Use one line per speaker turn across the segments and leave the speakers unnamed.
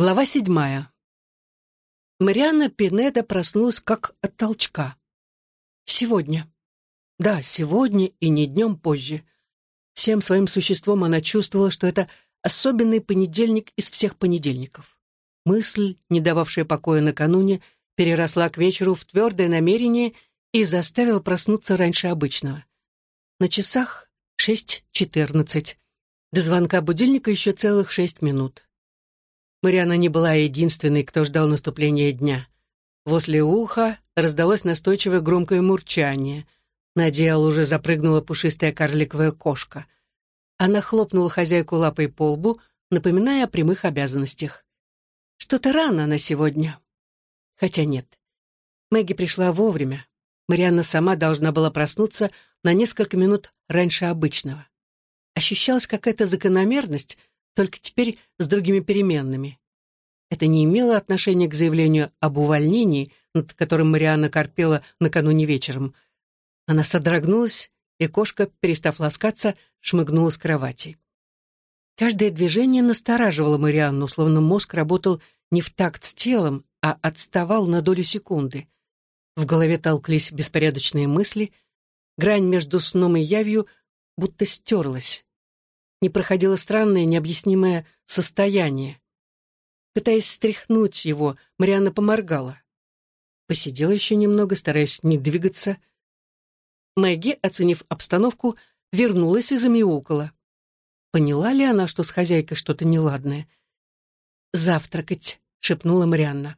Глава седьмая. Марианна Пинеда проснулась как от толчка. Сегодня. Да, сегодня и не днем позже. Всем своим существом она чувствовала, что это особенный понедельник из всех понедельников. Мысль, не дававшая покоя накануне, переросла к вечеру в твердое намерение и заставила проснуться раньше обычного. На часах шесть четырнадцать. До звонка будильника еще целых шесть минут. Мариана не была единственной, кто ждал наступления дня. Возле уха раздалось настойчивое громкое мурчание. На одеяло уже запрыгнула пушистая карликовая кошка. Она хлопнула хозяйку лапой по лбу, напоминая о прямых обязанностях. Что-то рано на сегодня. Хотя нет. Мэгги пришла вовремя. Марианна сама должна была проснуться на несколько минут раньше обычного. Ощущалась какая-то закономерность, только теперь с другими переменными. Это не имело отношения к заявлению об увольнении, над которым Марианна корпела накануне вечером. Она содрогнулась, и кошка, перестав ласкаться, шмыгнула с кровати. Каждое движение настораживало Марианну, словно мозг работал не в такт с телом, а отставал на долю секунды. В голове толклись беспорядочные мысли, грань между сном и явью будто стерлась не проходило странное, необъяснимое состояние. Пытаясь стряхнуть его, Марианна поморгала. Посидела еще немного, стараясь не двигаться. Мэгги, оценив обстановку, вернулась и замяукала. Поняла ли она, что с хозяйкой что-то неладное? «Завтракать», — шепнула Марианна.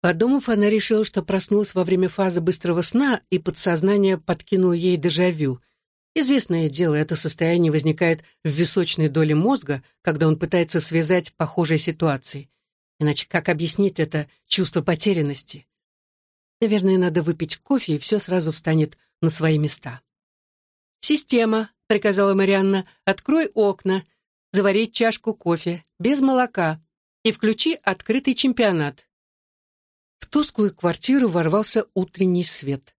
Подумав, она решила, что проснулась во время фазы быстрого сна, и подсознание подкинуло ей дежавю. Известное дело, это состояние возникает в височной доле мозга, когда он пытается связать похожие ситуации. Иначе как объяснить это чувство потерянности? Наверное, надо выпить кофе, и все сразу встанет на свои места. «Система», — приказала Марианна, — «открой окна, заварить чашку кофе, без молока, и включи открытый чемпионат». В тусклую квартиру ворвался утренний свет.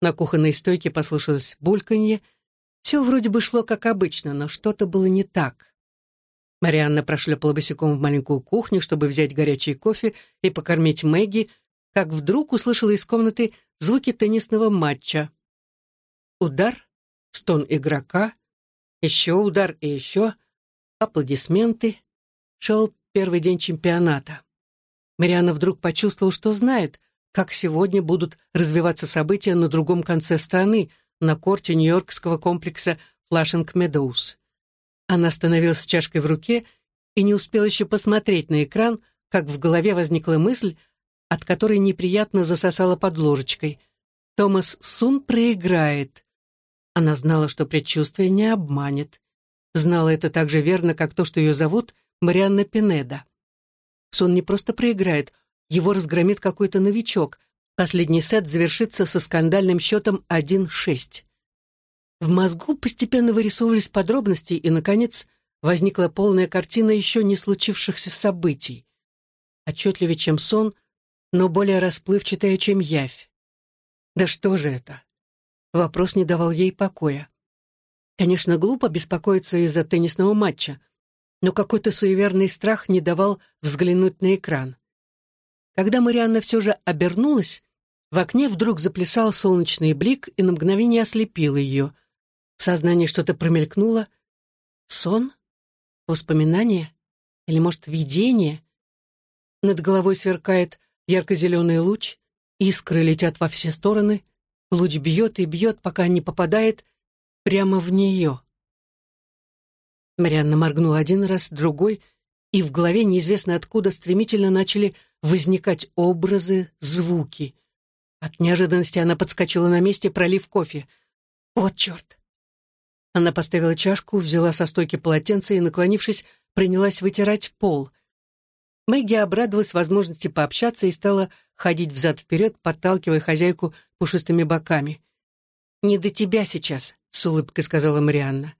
На кухонной стойке послышалось бульканье, все вроде бы шло как обычно, но что-то было не так. Марианна прошлепала босиком в маленькую кухню, чтобы взять горячий кофе и покормить Мэгги, как вдруг услышала из комнаты звуки теннисного матча. Удар, стон игрока, еще удар и еще, аплодисменты. Шел первый день чемпионата. Марианна вдруг почувствовала, что знает, как сегодня будут развиваться события на другом конце страны, на корте нью-йоркского комплекса Флашинг Медоуз. Она остановилась с чашкой в руке и не успела еще посмотреть на экран, как в голове возникла мысль, от которой неприятно засосала под ложечкой. Томас Сун проиграет. Она знала, что предчувствие не обманет. Знала это так же верно, как то, что ее зовут Марианна Пинеда. Сун не просто проиграет, его разгромит какой-то новичок, Последний сет завершится со скандальным счетом 1-6. В мозгу постепенно вырисовывались подробности, и, наконец, возникла полная картина еще не случившихся событий. Отчетливее, чем сон, но более расплывчатая, чем явь. Да что же это? Вопрос не давал ей покоя. Конечно, глупо беспокоиться из-за теннисного матча, но какой-то суеверный страх не давал взглянуть на экран. Когда Марианна все же обернулась, в окне вдруг заплясал солнечный блик и на мгновение ослепил ее. В сознании что-то промелькнуло. Сон? Воспоминание? Или, может, видение? Над головой сверкает ярко-зеленый луч, искры летят во все стороны, луч бьет и бьет, пока не попадает прямо в нее. Марианна моргнула один раз, другой, и в голове неизвестно откуда стремительно начали возникать образы, звуки. От неожиданности она подскочила на месте, пролив кофе. «Вот черт!» Она поставила чашку, взяла со стойки полотенце и, наклонившись, принялась вытирать пол. Мэгги обрадовалась возможности пообщаться и стала ходить взад-вперед, подталкивая хозяйку пушистыми боками. «Не до тебя сейчас», — с улыбкой сказала Марианна.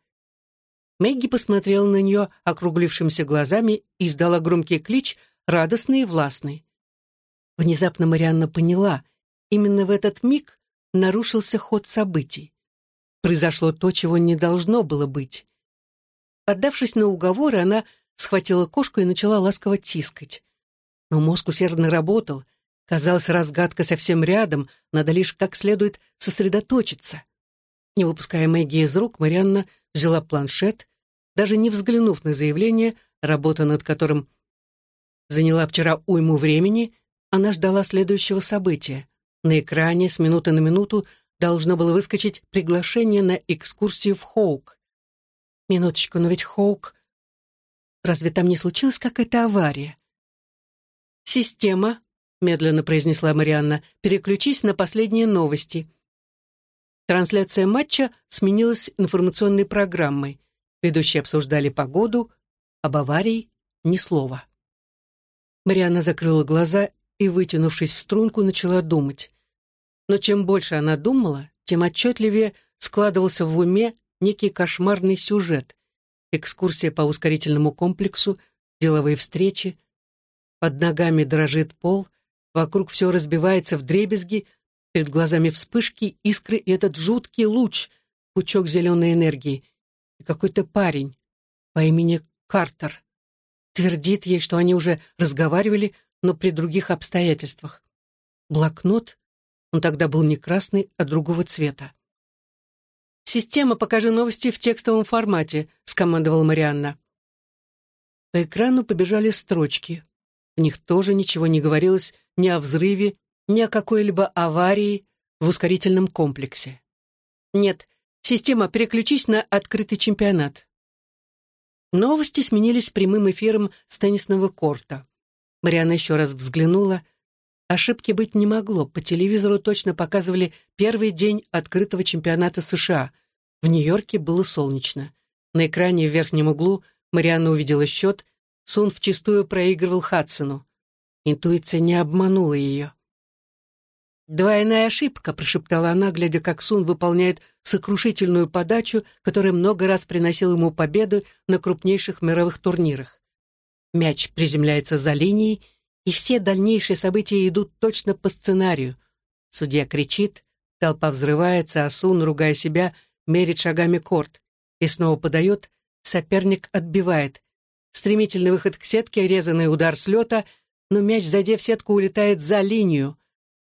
Мэгги посмотрела на нее округлившимися глазами и издала громкий клич, радостный и властный. Внезапно Марианна поняла, Именно в этот миг нарушился ход событий. Произошло то, чего не должно было быть. Поддавшись на уговоры, она схватила кошку и начала ласково тискать. Но мозг усердно работал. Казалось, разгадка совсем рядом, надо лишь как следует сосредоточиться. Не выпуская Мэгги из рук, Марианна взяла планшет, даже не взглянув на заявление, работа над которым заняла вчера уйму времени, она ждала следующего события. На экране с минуты на минуту должно было выскочить приглашение на экскурсию в Хоук. Минуточку, но ведь Хоук... Разве там не случилась какая-то авария? «Система», — медленно произнесла Марианна, — «переключись на последние новости». Трансляция матча сменилась информационной программой. Ведущие обсуждали погоду, об аварии ни слова. Марианна закрыла глаза и, вытянувшись в струнку, начала думать. Но чем больше она думала, тем отчетливее складывался в уме некий кошмарный сюжет. Экскурсия по ускорительному комплексу, деловые встречи. Под ногами дрожит пол, вокруг все разбивается в дребезги, перед глазами вспышки, искры и этот жуткий луч, пучок зеленой энергии. И какой-то парень по имени Картер твердит ей, что они уже разговаривали, но при других обстоятельствах. Блокнот, он тогда был не красный, а другого цвета. «Система, покажи новости в текстовом формате», — скомандовала Марианна. По экрану побежали строчки. В них тоже ничего не говорилось ни о взрыве, ни о какой-либо аварии в ускорительном комплексе. «Нет, система, переключись на открытый чемпионат». Новости сменились прямым эфиром с теннисного корта. Мариана еще раз взглянула. Ошибки быть не могло. По телевизору точно показывали первый день открытого чемпионата США. В Нью-Йорке было солнечно. На экране в верхнем углу Марианна увидела счет. Сун вчистую проигрывал Хадсону. Интуиция не обманула ее. «Двойная ошибка», — прошептала она, глядя, как Сун выполняет сокрушительную подачу, которая много раз приносила ему победы на крупнейших мировых турнирах. Мяч приземляется за линией, и все дальнейшие события идут точно по сценарию. Судья кричит, толпа взрывается, а Сун, ругая себя, мерит шагами корт и снова подает, соперник отбивает. Стремительный выход к сетке, резанный удар с лета, но мяч, задев сетку, улетает за линию.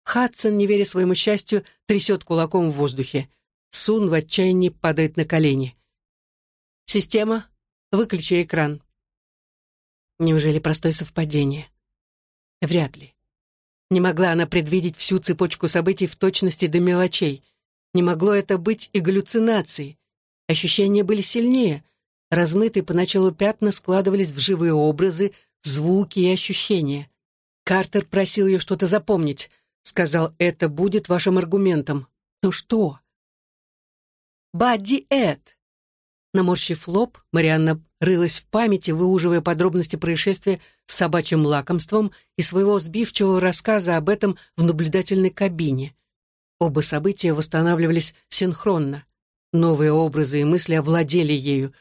Хадсон, не веря своему счастью, трясет кулаком в воздухе. Сун в отчаянии падает на колени. «Система, выключи экран». Неужели простое совпадение? Вряд ли. Не могла она предвидеть всю цепочку событий в точности до мелочей. Не могло это быть и галлюцинацией. Ощущения были сильнее. Размытые поначалу пятна складывались в живые образы, звуки и ощущения. Картер просил ее что-то запомнить — Сказал, это будет вашим аргументом. Ну что? Бадди Эд. Наморщив лоб, Марианна рылась в памяти, выуживая подробности происшествия с собачьим лакомством и своего сбивчивого рассказа об этом в наблюдательной кабине. Оба события восстанавливались синхронно. Новые образы и мысли овладели ею.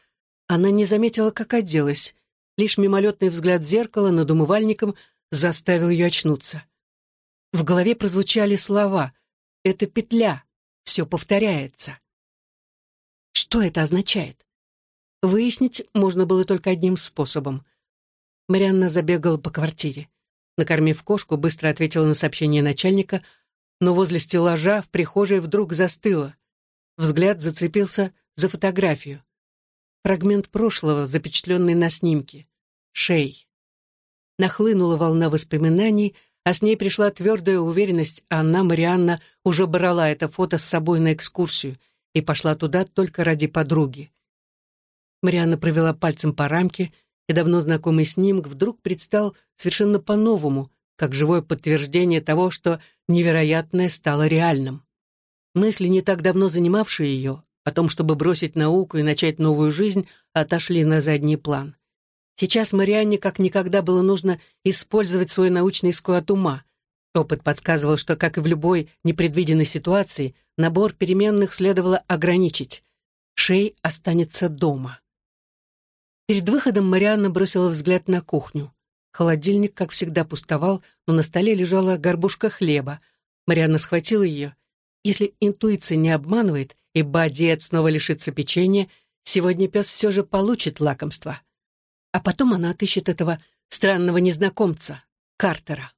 Она не заметила, как оделась. Лишь мимолетный взгляд в зеркало над умывальником заставил ее очнуться. В голове прозвучали слова «Это петля, все повторяется». Что это означает? Выяснить можно было только одним способом. Марианна забегала по квартире. Накормив кошку, быстро ответила на сообщение начальника, но возле стеллажа в прихожей вдруг застыла. Взгляд зацепился за фотографию. Фрагмент прошлого, запечатленный на снимке. Шей. Нахлынула волна воспоминаний — а с ней пришла твердая уверенность, а она, Марианна, уже брала это фото с собой на экскурсию и пошла туда только ради подруги. Марианна провела пальцем по рамке, и давно знакомый снимок вдруг предстал совершенно по-новому, как живое подтверждение того, что невероятное стало реальным. Мысли, не так давно занимавшие ее, о том, чтобы бросить науку и начать новую жизнь, отошли на задний план. Сейчас Марианне как никогда было нужно использовать свой научный склад ума. Опыт подсказывал, что, как и в любой непредвиденной ситуации, набор переменных следовало ограничить. Шей останется дома. Перед выходом Марианна бросила взгляд на кухню. Холодильник, как всегда, пустовал, но на столе лежала горбушка хлеба. Марианна схватила ее. Если интуиция не обманывает, и Бадиет снова лишится печенья, сегодня пес все же получит лакомство. А потом она отыщет этого странного незнакомца, Картера.